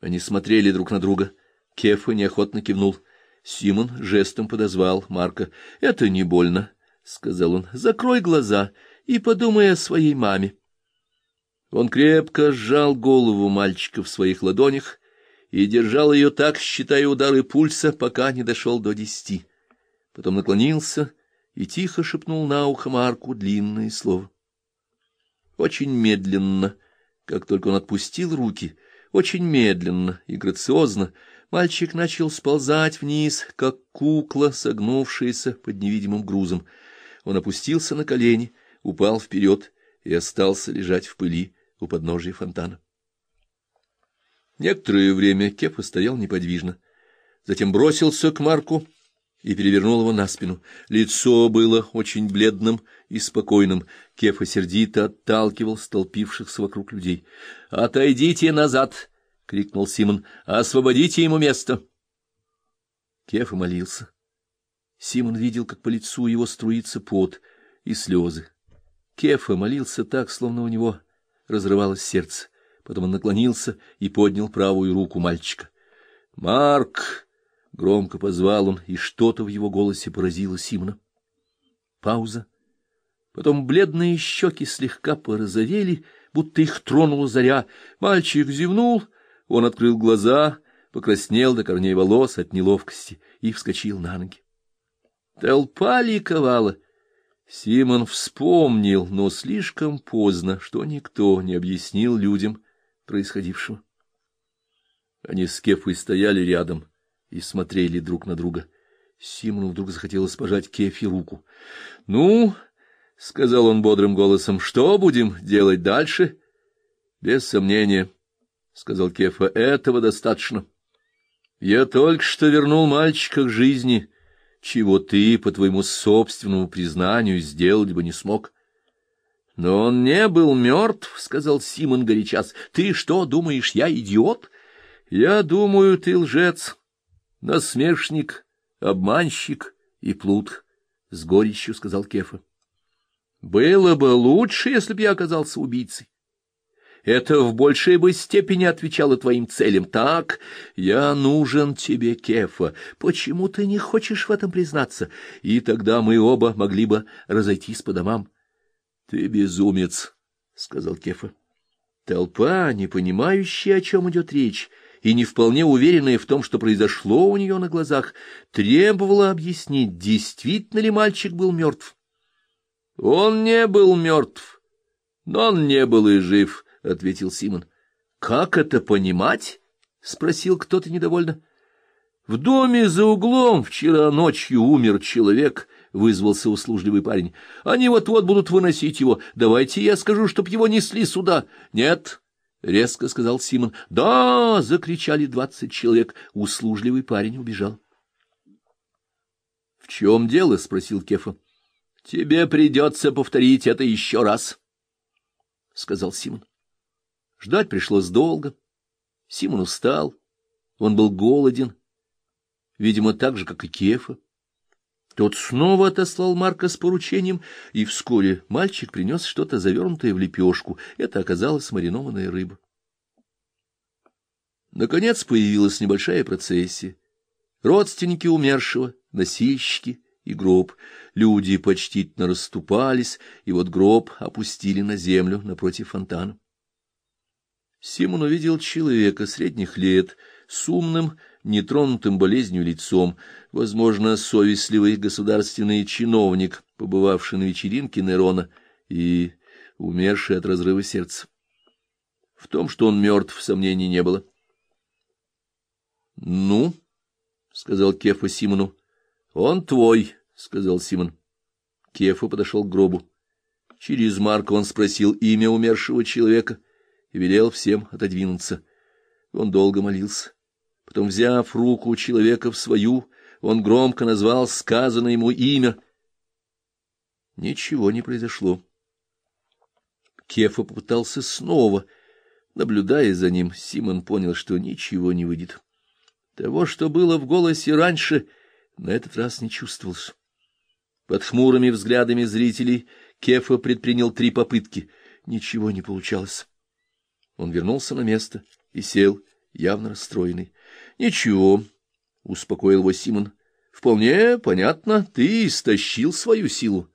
Они смотрели друг на друга. Кефа неохотно кивнул. Симон жестом подозвал Марка. — Это не больно, — сказал он. — Закрой глаза и подумай о своей маме. Он крепко сжал голову мальчика в своих ладонях и держал ее так, считая удары пульса, пока не дошел до десяти. Потом наклонился и тихо шепнул на ухо Марку длинное слово. Очень медленно, как только он отпустил руки, очень медленно и грациозно, мальчик начал сползать вниз, как кукла, согнувшаяся под невидимым грузом. Он опустился на колени, упал вперед и остался лежать в пыли у подножия фонтана. Некоторое время Кепа стоял неподвижно, затем бросился к Марку и перевернул его на спину. Лицо было очень бледным и спокойным. Кефа сердито отталкивал столпившихся вокруг людей. — Отойдите назад! — крикнул Симон. — Освободите ему место! Кефа молился. Симон видел, как по лицу его струится пот и слезы. Кефа молился так, словно у него разрывалось сердце. Потом он наклонился и поднял правую руку мальчика. «Марк!» — громко позвал он, и что-то в его голосе поразило Симона. Пауза. Потом бледные щеки слегка порозовели, будто их тронула заря. Мальчик зевнул, он открыл глаза, покраснел до корней волос от неловкости и вскочил на ноги. Толпа ликовала. Симон вспомнил, но слишком поздно, что никто не объяснил людям происходившего. Они с Кефой стояли рядом и смотрели друг на друга. Симону вдруг захотелось пожать Кефе руку. — Ну, — сказал он бодрым голосом, — что будем делать дальше? — Без сомнения, — сказал Кефа, — этого достаточно. Я только что вернул мальчика к жизни. — чего ты, по твоему собственному признанию, сделать бы не смог. — Но он не был мертв, — сказал Симон горячас. — Ты что, думаешь, я идиот? — Я думаю, ты лжец, насмешник, обманщик и плут, — с горечью сказал Кефа. — Было бы лучше, если б я оказался убийцей. Это в большей бы степени отвечало твоим целям. Так, я нужен тебе, Кефа. Почему ты не хочешь в этом признаться? И тогда мы оба могли бы разойтись по домам. — Ты безумец, — сказал Кефа. Толпа, не понимающая, о чем идет речь, и не вполне уверенная в том, что произошло у нее на глазах, требовала объяснить, действительно ли мальчик был мертв. Он не был мертв, но он не был и жив, — ответил Симон. — Как это понимать? — спросил кто-то недовольно. — В доме за углом вчера ночью умер человек, — вызвался услужливый парень. — Они вот-вот будут выносить его. Давайте я скажу, чтоб его несли сюда. — Нет, — резко сказал Симон. — Да! — закричали двадцать человек. Услужливый парень убежал. — В чем дело? — спросил Кефа. — Тебе придется повторить это еще раз, — сказал Симон. Ждать пришлось долго. Симон устал, он был голоден, видимо, так же, как и Кефа. Тот снова отослал Марка с поручением, и вскоре мальчик принес что-то завернутое в лепешку. Это оказалась маринованная рыба. Наконец появилась небольшая процессия. Родственники умершего, носильщики и гроб. Люди почтительно расступались, и вот гроб опустили на землю напротив фонтана. Симон увидел человека средних лет, с умным, нетронутым болезнью лицом, возможно, совестливый государственный чиновник, побывавший на вечеринке Нерона и умерший от разрыва сердца. В том, что он мертв, сомнений не было. — Ну, — сказал Кефа Симону. — Он твой, — сказал Симон. Кефа подошел к гробу. Через Марка он спросил имя умершего человека — и велел всем отодвинуться. Он долго молился. Потом, взяв руку человека в свою, он громко назвал сказанное ему имя. Ничего не произошло. Кефа попытался снова. Наблюдая за ним, Симон понял, что ничего не выйдет. Того, что было в голосе раньше, на этот раз не чувствовалось. Под хмурыми взглядами зрителей Кефа предпринял три попытки. Ничего не получалось. Он вернулся на место и сел, явно расстроенный. — Ничего, — успокоил его Симон. — Вполне понятно, ты истощил свою силу.